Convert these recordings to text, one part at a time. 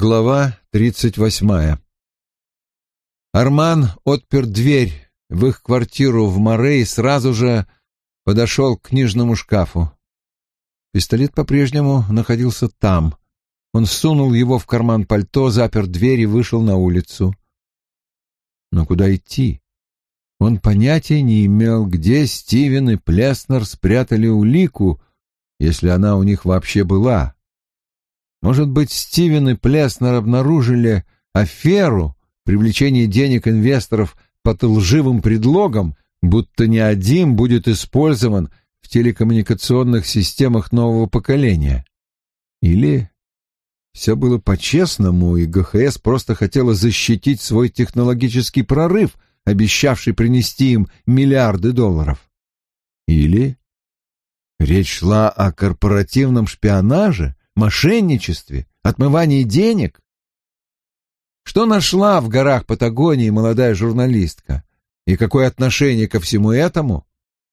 Глава тридцать восьмая Арман отпер дверь в их квартиру в Море и сразу же подошел к книжному шкафу. Пистолет по-прежнему находился там. Он сунул его в карман пальто, запер дверь и вышел на улицу. Но куда идти? Он понятия не имел, где Стивен и Плеснер спрятали улику, если она у них вообще была. Может быть, Стивен и Плеснер обнаружили аферу, привлечение денег инвесторов под лживым предлогом, будто не один будет использован в телекоммуникационных системах нового поколения. Или все было по-честному, и ГХС просто хотела защитить свой технологический прорыв, обещавший принести им миллиарды долларов. Или речь шла о корпоративном шпионаже, мошенничестве, отмывании денег. Что нашла в горах Патагонии молодая журналистка? И какое отношение ко всему этому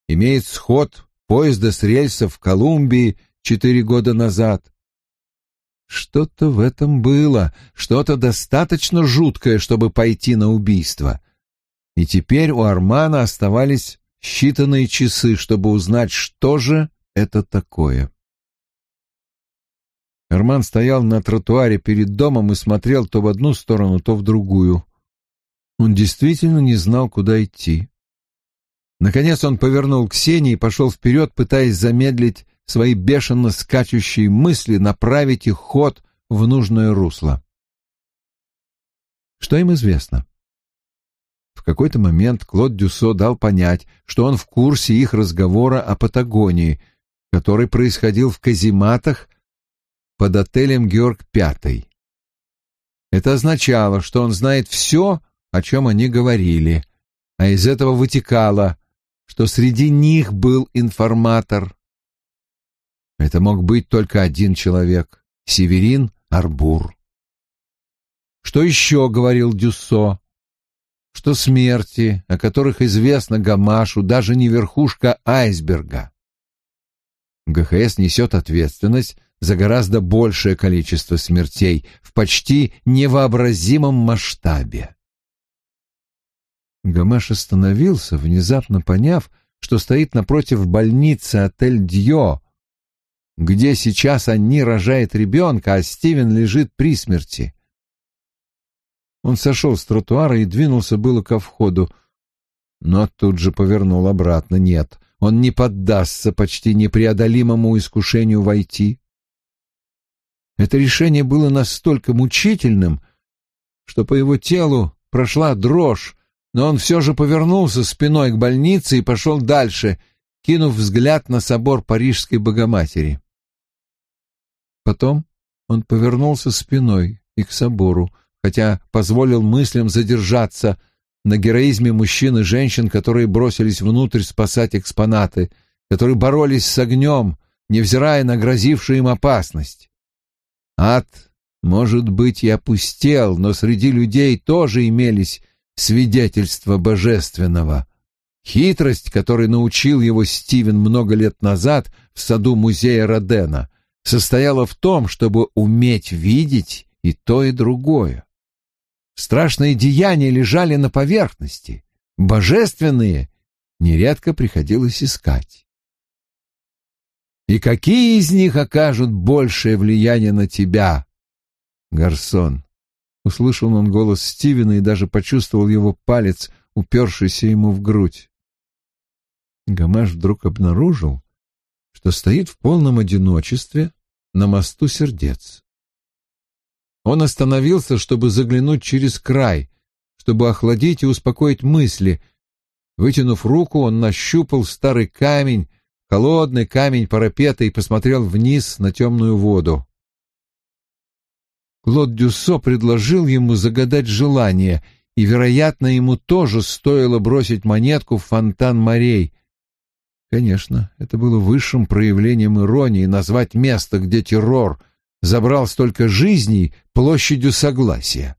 имеет сход поезда с рельсов в Колумбии четыре года назад? Что-то в этом было, что-то достаточно жуткое, чтобы пойти на убийство. И теперь у Армана оставались считанные часы, чтобы узнать, что же это такое. Арман стоял на тротуаре перед домом и смотрел то в одну сторону, то в другую. Он действительно не знал, куда идти. Наконец он повернул к Сене и пошел вперед, пытаясь замедлить свои бешено скачущие мысли, направить их ход в нужное русло. Что им известно? В какой-то момент Клод Дюсо дал понять, что он в курсе их разговора о Патагонии, который происходил в казематах под отелем Георг Пятый. Это означало, что он знает все, о чем они говорили, а из этого вытекало, что среди них был информатор. Это мог быть только один человек — Северин Арбур. Что еще говорил Дюссо? Что смерти, о которых известно Гамашу, даже не верхушка айсберга. ГХС несет ответственность за гораздо большее количество смертей в почти невообразимом масштабе. Гамаш остановился, внезапно поняв, что стоит напротив больницы отель Дьо, где сейчас Анни рожает ребенка, а Стивен лежит при смерти. Он сошел с тротуара и двинулся было ко входу, но тут же повернул обратно. Нет, он не поддастся почти непреодолимому искушению войти. Это решение было настолько мучительным, что по его телу прошла дрожь, но он все же повернулся спиной к больнице и пошел дальше, кинув взгляд на собор Парижской Богоматери. Потом он повернулся спиной и к собору, хотя позволил мыслям задержаться на героизме мужчин и женщин, которые бросились внутрь спасать экспонаты, которые боролись с огнем, невзирая на грозившую им опасность. Ад, может быть, и опустел, но среди людей тоже имелись свидетельства божественного. Хитрость, которой научил его Стивен много лет назад в саду музея Родена, состояла в том, чтобы уметь видеть и то, и другое. Страшные деяния лежали на поверхности, божественные нередко приходилось искать. И какие из них окажут большее влияние на тебя, Гарсон? Услышал он голос Стивена и даже почувствовал его палец, упершийся ему в грудь. Гамаш вдруг обнаружил, что стоит в полном одиночестве на мосту сердец. Он остановился, чтобы заглянуть через край, чтобы охладить и успокоить мысли. Вытянув руку, он нащупал старый камень, холодный камень парапета и посмотрел вниз на темную воду. Клод Дюссо предложил ему загадать желание, и, вероятно, ему тоже стоило бросить монетку в фонтан морей. Конечно, это было высшим проявлением иронии назвать место, где террор забрал столько жизней, площадью согласия.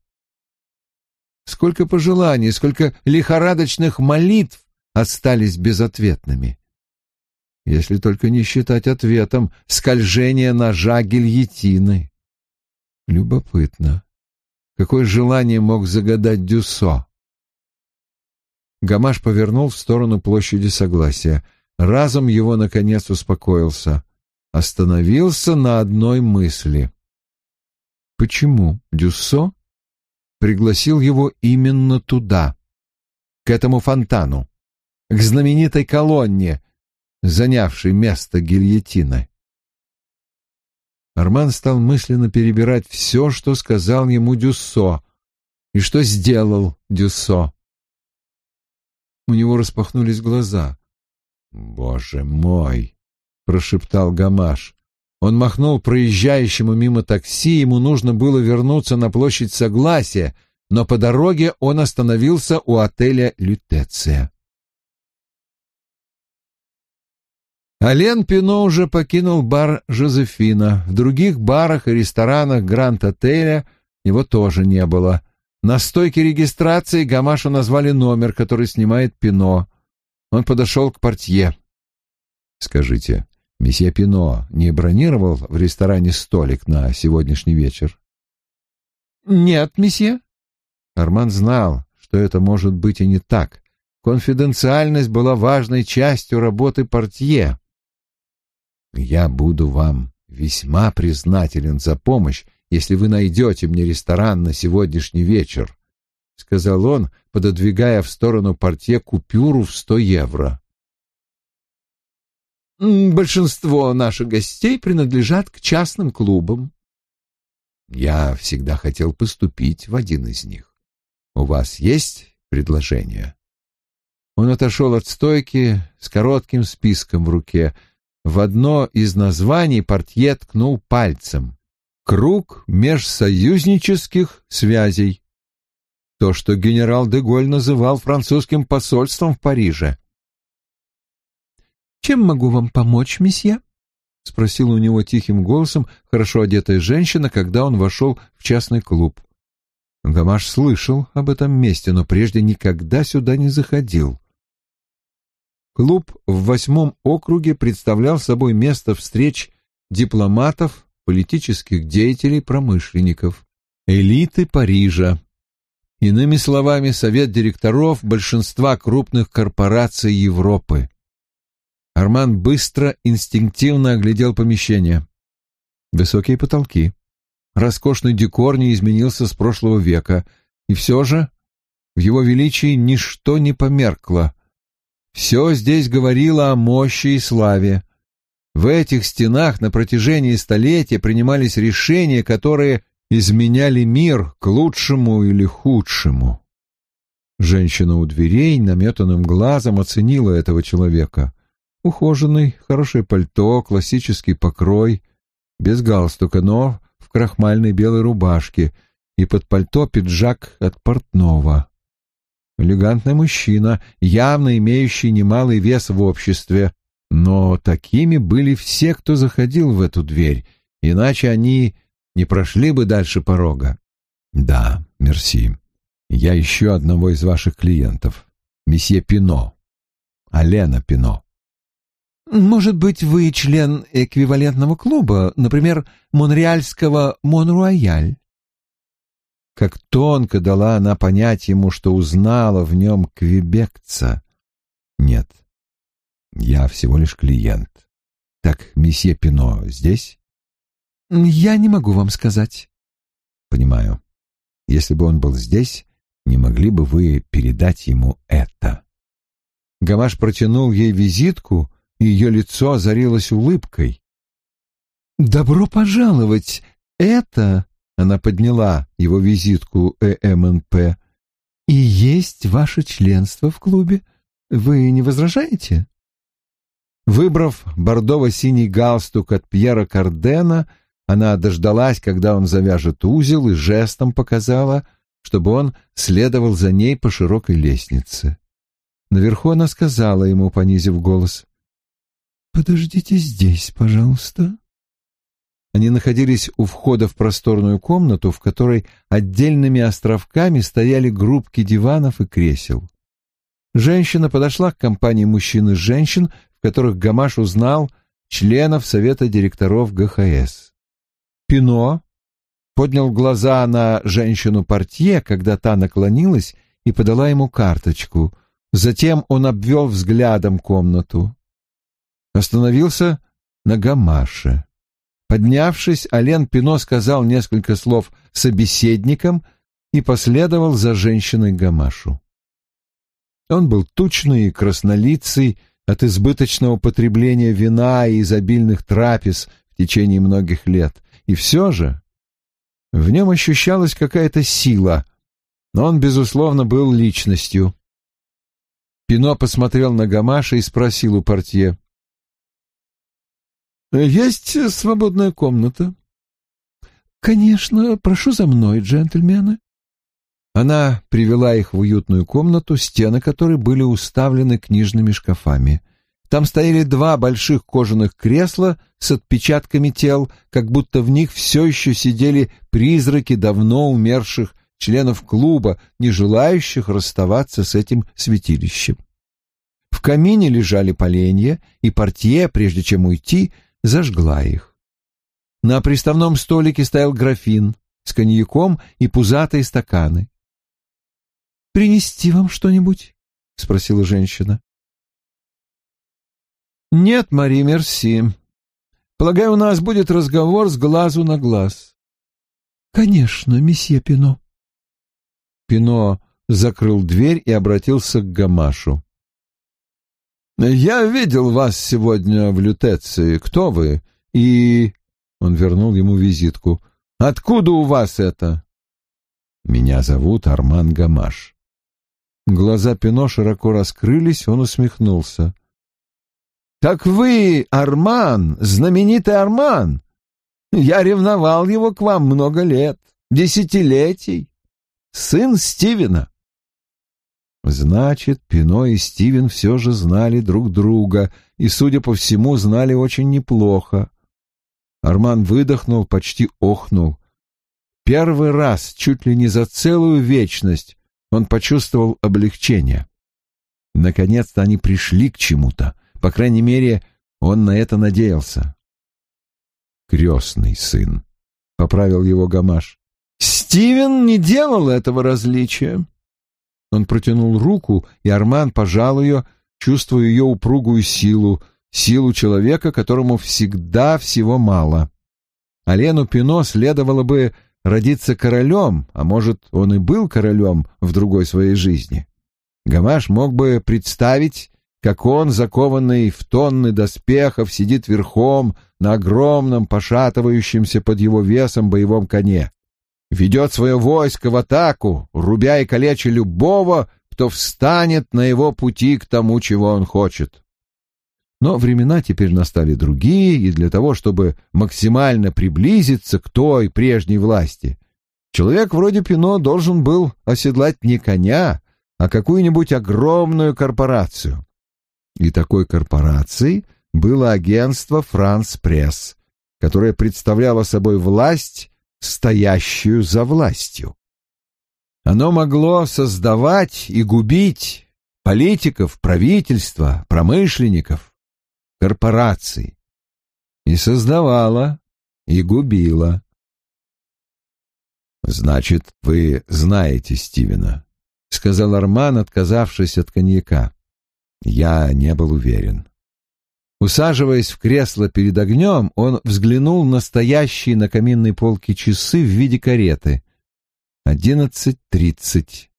Сколько пожеланий, сколько лихорадочных молитв остались безответными если только не считать ответом скольжение ножа гильотины. Любопытно. Какое желание мог загадать Дюсо? Гамаш повернул в сторону площади Согласия. Разом его, наконец, успокоился. Остановился на одной мысли. Почему Дюссо пригласил его именно туда, к этому фонтану, к знаменитой колонне, занявшей место гильотины? Арман стал мысленно перебирать все, что сказал ему Дюссо, и что сделал Дюссо. У него распахнулись глаза. «Боже мой!» — прошептал Гамаш. Он махнул проезжающему мимо такси, ему нужно было вернуться на площадь Согласия, но по дороге он остановился у отеля «Лютеция». Ален Пино уже покинул бар Жозефина. В других барах и ресторанах Гранд-отеля его тоже не было. На стойке регистрации Гамашу назвали номер, который снимает Пино. Он подошел к портье. «Скажите, месье Пино не бронировал в ресторане столик на сегодняшний вечер?» «Нет, месье». Арман знал, что это может быть и не так. Конфиденциальность была важной частью работы портье. «Я буду вам весьма признателен за помощь, если вы найдете мне ресторан на сегодняшний вечер», — сказал он, пододвигая в сторону портье купюру в сто евро. «Большинство наших гостей принадлежат к частным клубам». «Я всегда хотел поступить в один из них. У вас есть предложение?» Он отошел от стойки с коротким списком в руке. В одно из названий портье ткнул пальцем круг межсоюзнических связей. То, что генерал де Голь называл французским посольством в Париже. «Чем могу вам помочь, месье?» — спросила у него тихим голосом хорошо одетая женщина, когда он вошел в частный клуб. Гамаш слышал об этом месте, но прежде никогда сюда не заходил. Клуб в восьмом округе представлял собой место встреч дипломатов, политических деятелей, промышленников, элиты Парижа. Иными словами, совет директоров большинства крупных корпораций Европы. Арман быстро, инстинктивно оглядел помещение. Высокие потолки. Роскошный декор не изменился с прошлого века, и все же в его величии ничто не померкло. Все здесь говорило о мощи и славе. В этих стенах на протяжении столетия принимались решения, которые изменяли мир к лучшему или худшему. Женщина у дверей наметанным глазом оценила этого человека. Ухоженный, хорошее пальто, классический покрой, без галстука, но в крахмальной белой рубашке и под пальто пиджак от портного. Элегантный мужчина, явно имеющий немалый вес в обществе, но такими были все, кто заходил в эту дверь, иначе они не прошли бы дальше порога. Да, мерси. Я ищу одного из ваших клиентов, месье Пино, Алена Пино. Может быть, вы член эквивалентного клуба, например, монреальского Монруаяль? Как тонко дала она понять ему, что узнала в нем квебекца. Нет, я всего лишь клиент. Так, месье Пино здесь? Я не могу вам сказать. Понимаю. Если бы он был здесь, не могли бы вы передать ему это? Гамаш протянул ей визитку, и ее лицо озарилось улыбкой. «Добро пожаловать! Это...» — она подняла его визитку ЭМНП. «И есть ваше членство в клубе. Вы не возражаете?» Выбрав бордово-синий галстук от Пьера Кардена, она дождалась, когда он завяжет узел, и жестом показала, чтобы он следовал за ней по широкой лестнице. Наверху она сказала ему, понизив голос, «Подождите здесь, пожалуйста». Они находились у входа в просторную комнату, в которой отдельными островками стояли группки диванов и кресел. Женщина подошла к компании мужчин и женщин, в которых Гамаш узнал членов Совета директоров ГХС. Пино поднял глаза на женщину-портье, когда та наклонилась и подала ему карточку. Затем он обвел взглядом комнату. Остановился на гамаше. Поднявшись, Ален Пино сказал несколько слов собеседникам и последовал за женщиной гамашу. Он был тучный и краснолицый от избыточного потребления вина и изобильных трапез в течение многих лет, и все же в нем ощущалась какая-то сила, но он, безусловно, был личностью. Пино посмотрел на Гамаша и спросил у портье. «Есть свободная комната?» «Конечно, прошу за мной, джентльмены». Она привела их в уютную комнату, стены которой были уставлены книжными шкафами. Там стояли два больших кожаных кресла с отпечатками тел, как будто в них все еще сидели призраки давно умерших членов клуба, не желающих расставаться с этим святилищем. В камине лежали поленья, и портье, прежде чем уйти, зажгла их. На приставном столике стоял графин с коньяком и пузатые стаканы. «Принести вам что-нибудь?» — спросила женщина. «Нет, Мари, мерси. Полагаю, у нас будет разговор с глазу на глаз». «Конечно, месье Пино». Пино закрыл дверь и обратился к Гамашу. «Я видел вас сегодня в Лютеции. Кто вы? И...» Он вернул ему визитку. «Откуда у вас это?» «Меня зовут Арман Гамаш». Глаза Пино широко раскрылись, он усмехнулся. «Так вы, Арман, знаменитый Арман! Я ревновал его к вам много лет, десятилетий. Сын Стивена». Значит, Пино и Стивен все же знали друг друга и, судя по всему, знали очень неплохо. Арман выдохнул, почти охнул. Первый раз, чуть ли не за целую вечность, он почувствовал облегчение. Наконец-то они пришли к чему-то. По крайней мере, он на это надеялся. «Крестный сын», — поправил его Гамаш. «Стивен не делал этого различия», он протянул руку, и Арман пожал ее, чувствуя ее упругую силу, силу человека, которому всегда всего мало. Алену Пино следовало бы родиться королем, а может, он и был королем в другой своей жизни. Гамаш мог бы представить, как он, закованный в тонны доспехов, сидит верхом на огромном, пошатывающемся под его весом боевом коне ведет свое войско в атаку, рубя и калеча любого, кто встанет на его пути к тому, чего он хочет. Но времена теперь настали другие, и для того, чтобы максимально приблизиться к той прежней власти, человек вроде Пино должен был оседлать не коня, а какую-нибудь огромную корпорацию. И такой корпорацией было агентство «Франс Пресс», которое представляло собой власть стоящую за властью. Оно могло создавать и губить политиков, правительства, промышленников, корпораций. И создавало, и губило. «Значит, вы знаете Стивена», — сказал Арман, отказавшись от коньяка. Я не был уверен. Усаживаясь в кресло перед огнем, он взглянул на стоящие на каминной полке часы в виде кареты. Одиннадцать тридцать.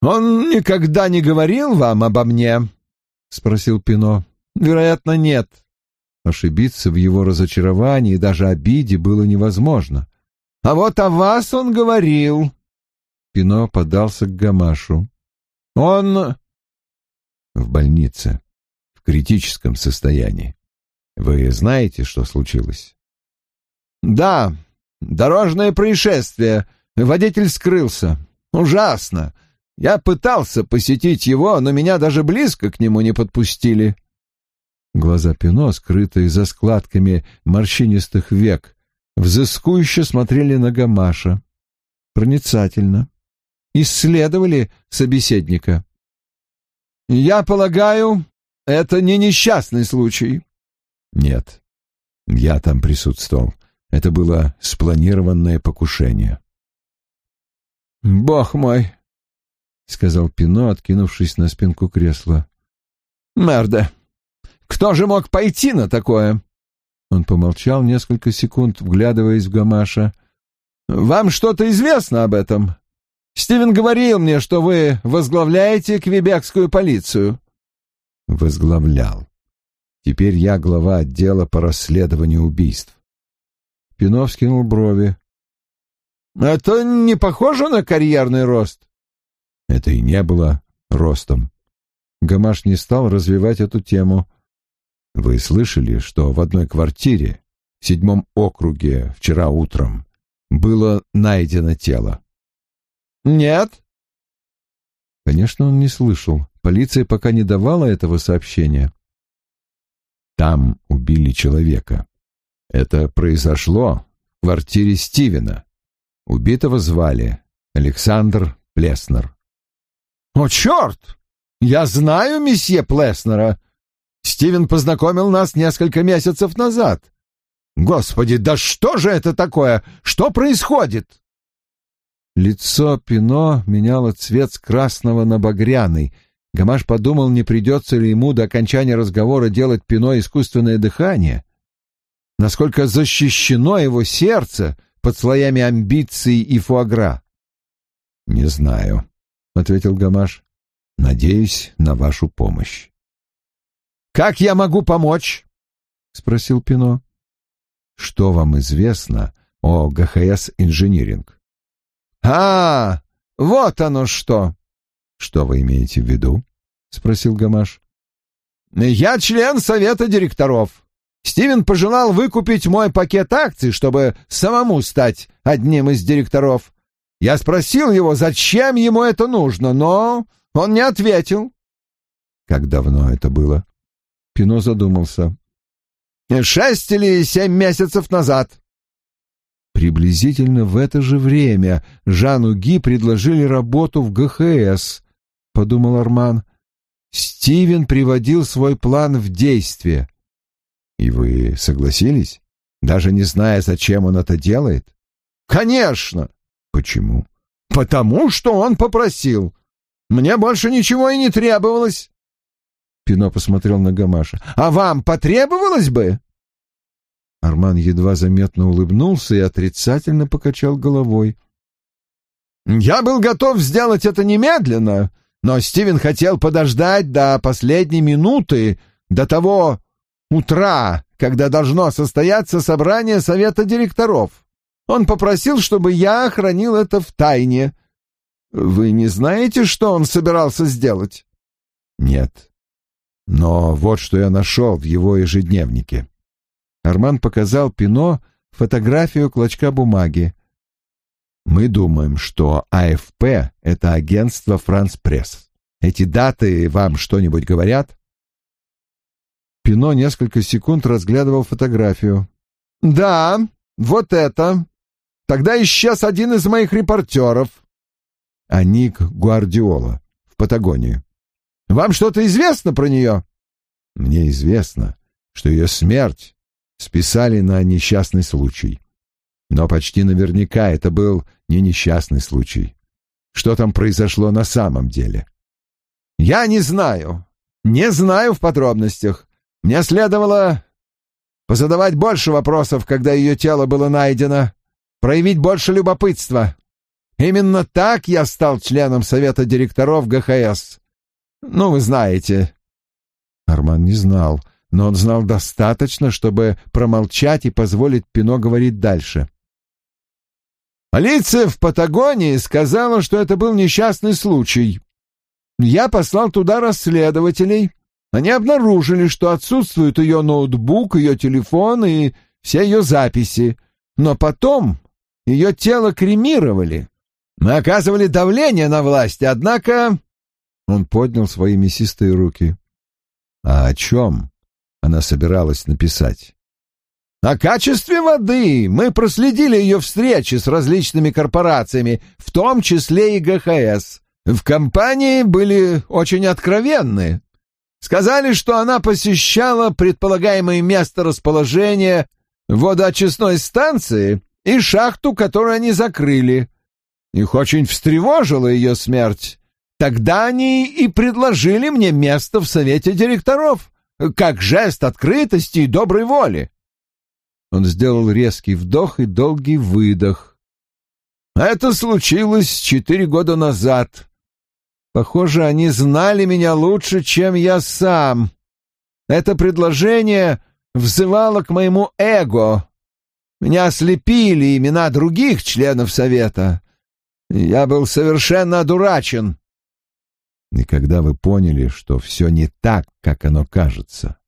«Он никогда не говорил вам обо мне?» — спросил Пино. «Вероятно, нет». Ошибиться в его разочаровании и даже обиде было невозможно. «А вот о вас он говорил». Пино подался к Гамашу. «Он в больнице, в критическом состоянии. Вы знаете, что случилось? Да, дорожное происшествие. Водитель скрылся. Ужасно. Я пытался посетить его, но меня даже близко к нему не подпустили. Глаза Пино, скрытые за складками морщинистых век, взыскующе смотрели на Гамаша. Проницательно. Исследовали собеседника. Я полагаю, это не несчастный случай. Нет, я там присутствовал. Это было спланированное покушение. «Бог мой!» — сказал Пино, откинувшись на спинку кресла. «Мерда! Кто же мог пойти на такое?» Он помолчал несколько секунд, вглядываясь в Гамаша. «Вам что-то известно об этом? Стивен говорил мне, что вы возглавляете квебекскую полицию». «Возглавлял. Теперь я глава отдела по расследованию убийств». Пино вскинул брови. «Это не похоже на карьерный рост?» Это и не было ростом. Гамаш не стал развивать эту тему. Вы слышали, что в одной квартире в седьмом округе вчера утром было найдено тело? Нет. Конечно, он не слышал. Полиция пока не давала этого сообщения. Там убили человека. Это произошло в квартире Стивена. Убитого звали Александр Плеснер. «О, черт! Я знаю месье Плеснера. Стивен познакомил нас несколько месяцев назад. Господи, да что же это такое? Что происходит?» Лицо Пино меняло цвет с красного на багряный. Гамаш подумал, не придется ли ему до окончания разговора делать Пино искусственное дыхание. Насколько защищено его сердце под слоями амбиций и фуагра. «Не знаю», — ответил Гамаш. «Надеюсь на вашу помощь». «Как я могу помочь?» — спросил Пино. «Что вам известно о ГХС Инжиниринг?» «А, вот оно что!» «Что вы имеете в виду?» — спросил Гамаш. «Я член совета директоров. Стивен пожелал выкупить мой пакет акций, чтобы самому стать одним из директоров. Я спросил его, зачем ему это нужно, но он не ответил». «Как давно это было?» Пино задумался. «Шесть или семь месяцев назад». Приблизительно в это же время Жану Ги предложили работу в ГХС, — подумал Арман. Стивен приводил свой план в действие. И вы согласились, даже не зная, зачем он это делает? Конечно. Почему? Потому что он попросил. Мне больше ничего и не требовалось. Пино посмотрел на Гамаша. А вам потребовалось бы? Арман едва заметно улыбнулся и отрицательно покачал головой. «Я был готов сделать это немедленно, но Стивен хотел подождать до последней минуты, до того утра, когда должно состояться собрание совета директоров. Он попросил, чтобы я хранил это в тайне. Вы не знаете, что он собирался сделать?» «Нет. Но вот что я нашел в его ежедневнике». Арман показал Пино фотографию клочка бумаги. «Мы думаем, что АФП — это агентство «Франс Пресс». Эти даты вам что-нибудь говорят?» Пино несколько секунд разглядывал фотографию. «Да, вот это. Тогда исчез один из моих репортеров». «А Ник Гуардиола в Патагонии». «Вам что-то известно про нее?» «Мне известно, что ее смерть списали на несчастный случай. Но почти наверняка это был не несчастный случай. Что там произошло на самом деле? Я не знаю. Не знаю в подробностях. Мне следовало позадавать больше вопросов, когда ее тело было найдено, проявить больше любопытства. Именно так я стал членом совета директоров ГХС. Ну, вы знаете. Арман не знал, но он знал достаточно, чтобы промолчать и позволить Пино говорить дальше. Полиция в Патагонии сказала, что это был несчастный случай. Я послал туда расследователей. Они обнаружили, что отсутствует ее ноутбук, ее телефон и все ее записи. Но потом ее тело кремировали. Мы оказывали давление на власти, однако...» Он поднял свои мясистые руки. «А о чем?» Она собиралась написать? О качестве воды мы проследили ее встречи с различными корпорациями, в том числе и ГХС. В компании были очень откровенны. Сказали, что она посещала предполагаемое место расположения водоочистной станции и шахту, которую они закрыли. Их очень встревожила ее смерть. Тогда они и предложили мне место в совете директоров, как жест открытости и доброй воли. Он сделал резкий вдох и долгий выдох. Это случилось четыре года назад. Похоже, они знали меня лучше, чем я сам. Это предложение взывало к моему эго. Меня ослепили имена других членов совета. Я был совершенно одурачен. И когда вы поняли, что все не так, как оно кажется?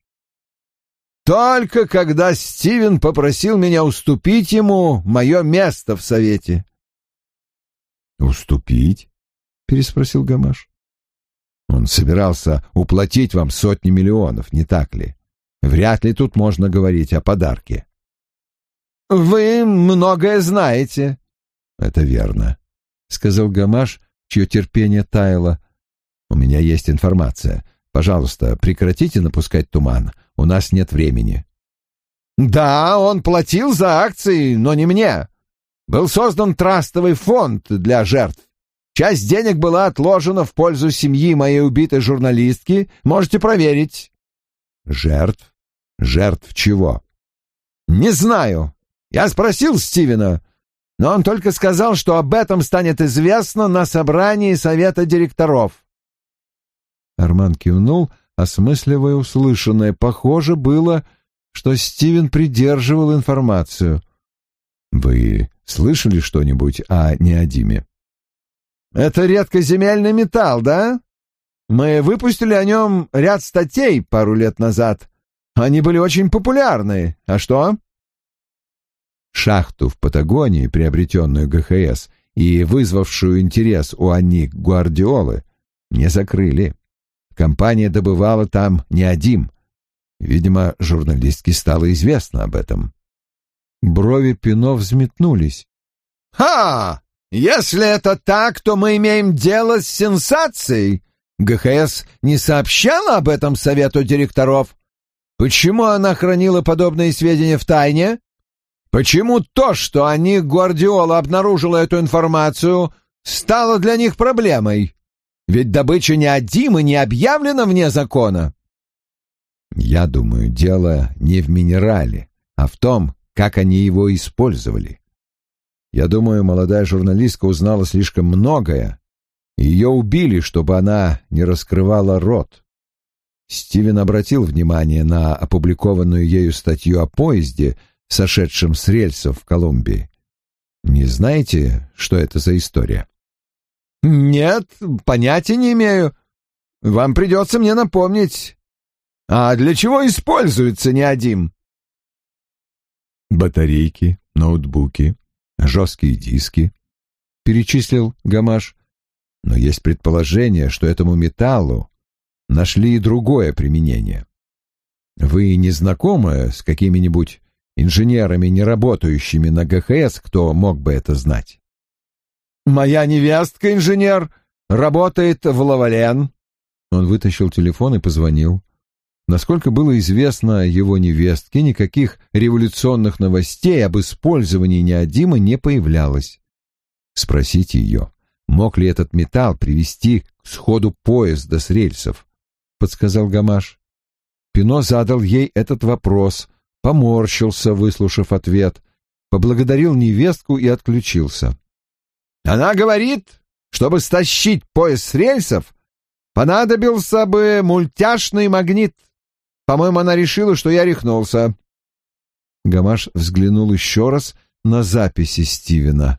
Только когда Стивен попросил меня уступить ему мое место в совете. «Уступить?» — переспросил Гамаш. «Он собирался уплатить вам сотни миллионов, не так ли? Вряд ли тут можно говорить о подарке». «Вы многое знаете». «Это верно», — сказал Гамаш, чье терпение таяло. «У меня есть информация. Пожалуйста, прекратите напускать туман. У нас нет времени». «Да, он платил за акции, но не мне. Был создан трастовый фонд для жертв. Часть денег была отложена в пользу семьи моей убитой журналистки. Можете проверить. Жертв? Жертв чего? Не знаю. Я спросил Стивена, но он только сказал, что об этом станет известно на собрании совета директоров. Арман кивнул, осмысливая услышанное. Похоже было, что Стивен придерживал информацию. Вы слышали что-нибудь о неодиме? Это редкоземельный металл, да? Мы выпустили о нем ряд статей пару лет назад. Они были очень популярны. А что? Шахту в Патагонии, приобретенную ГХС и вызвавшую интерес у Анни Гвардиолы, не закрыли. Компания добывала там неодим. Видимо, журналистке стало известно об этом. Брови Пино взметнулись. «Ха! Если это так, то мы имеем дело с сенсацией. ГХС не сообщала об этом совету директоров. Почему она хранила подобные сведения в тайне? Почему то, что они, Гвардиола, обнаружила эту информацию, стало для них проблемой? Ведь добыча неодима не объявлена вне закона. Я думаю, дело не в минерале, а в том, как они его использовали. Я думаю, молодая журналистка узнала слишком многое, и ее убили, чтобы она не раскрывала рот. Стивен обратил внимание на опубликованную ею статью о поезде, сошедшем с рельсов в Колумбии. Не знаете, что это за история? Нет, понятия не имею. Вам придется мне напомнить. А для чего используется неодим? батарейки, ноутбуки, жесткие диски, перечислил Гамаш. Но есть предположение, что этому металлу нашли и другое применение. Вы не знакомы с какими-нибудь инженерами, не работающими на ГХС, кто мог бы это знать? Моя невестка инженер, работает в Лавален. Он вытащил телефон и позвонил. Насколько было известно его невестке, никаких революционных новостей об использовании неодима не появлялось. Спросите ее, мог ли этот металл привести к сходу поезда с рельсов, подсказал Гамаш. Пино задал ей этот вопрос, поморщился, выслушав ответ, поблагодарил невестку и отключился. Она говорит, чтобы стащить поезд с рельсов, понадобился бы мультяшный магнит. По-моему, она решила, что я рехнулся. Гамаш взглянул еще раз на записи Стивена.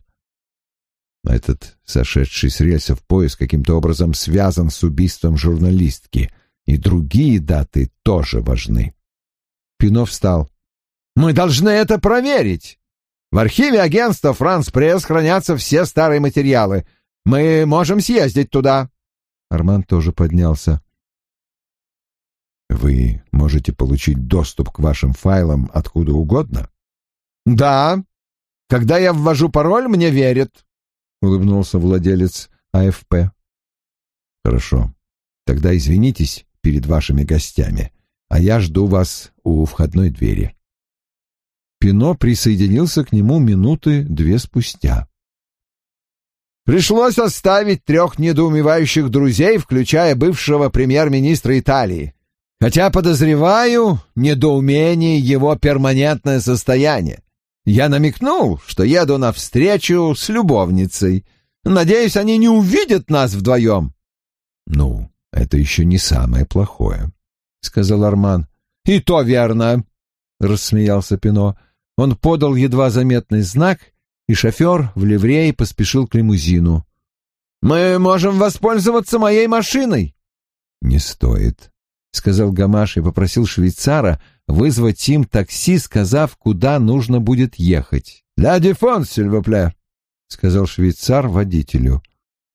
Этот сошедший с рельсов поезд каким-то образом связан с убийством журналистки, и другие даты тоже важны. Пино встал. «Мы должны это проверить. В архиве агентства «Франс Пресс» хранятся все старые материалы. Мы можем съездить туда». Арман тоже поднялся. Вы можете получить доступ к вашим файлам откуда угодно? Да. Когда я ввожу пароль, мне верят, улыбнулся владелец АФП. Хорошо. Тогда извинитесь перед вашими гостями, а я жду вас у входной двери. Пино присоединился к нему минуты две спустя. Пришлось оставить трех недоумевающих друзей, включая бывшего премьер-министра Италии. Хотя, подозреваю, недоумение — его перманентное состояние. Я намекнул, что еду навстречу с любовницей. Надеюсь, они не увидят нас вдвоем. — Ну, это еще не самое плохое, — сказал Арман. — И то верно, — рассмеялся Пино. Он подал едва заметный знак, и шофер в ливрее поспешил к лимузину. «Мы можем воспользоваться моей машиной». «Не стоит», — сказал Гамаш и попросил швейцара вызвать им такси, сказав, куда нужно будет ехать. «Ля дефон, сильвопле», — сказал швейцар водителю.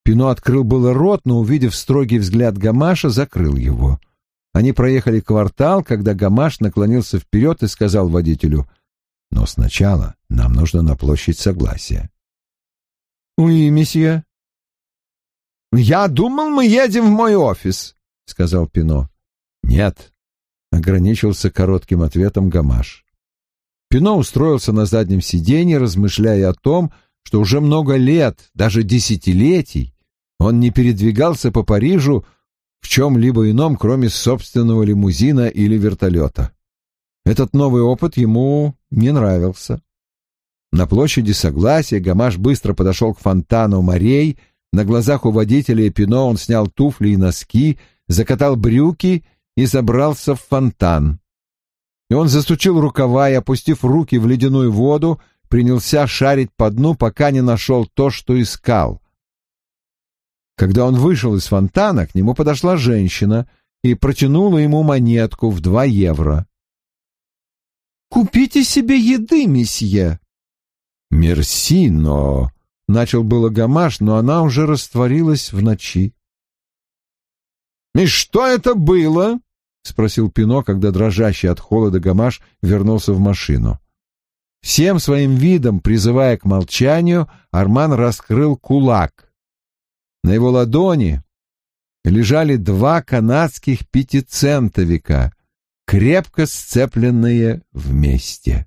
Пино открыл было рот, но, увидев строгий взгляд Гамаша, закрыл его. Они проехали квартал, когда Гамаш наклонился вперед и сказал водителю, «Но сначала нам нужно на площадь Согласия». «Уи, месье». «Я думал, мы едем в мой офис», — сказал Пино. «Нет», — ограничился коротким ответом Гамаш. Пино устроился на заднем сиденье, размышляя о том, что уже много лет, даже десятилетий, он не передвигался по Парижу в чем-либо ином, кроме собственного лимузина или вертолета. Этот новый опыт ему не нравился. На площади Согласия Гамаш быстро подошел к фонтану морей, на глазах у водителя Пино он снял туфли и носки, закатал брюки и забрался в фонтан. И он засучил рукава и, опустив руки в ледяную воду, принялся шарить по дну, пока не нашел то, что искал. Когда он вышел из фонтана, к нему подошла женщина и протянула ему монетку в два евро. «Купите себе еды, месье!» «Мерси, но...» — начал было Гамаш, но она уже растворилась в ночи. «И что это было?» — спросил Пино, когда дрожащий от холода Гамаш вернулся в машину. Всем своим видом, призывая к молчанию, Арман раскрыл кулак. На его ладони лежали два канадских пятицентовика, крепко сцепленные вместе.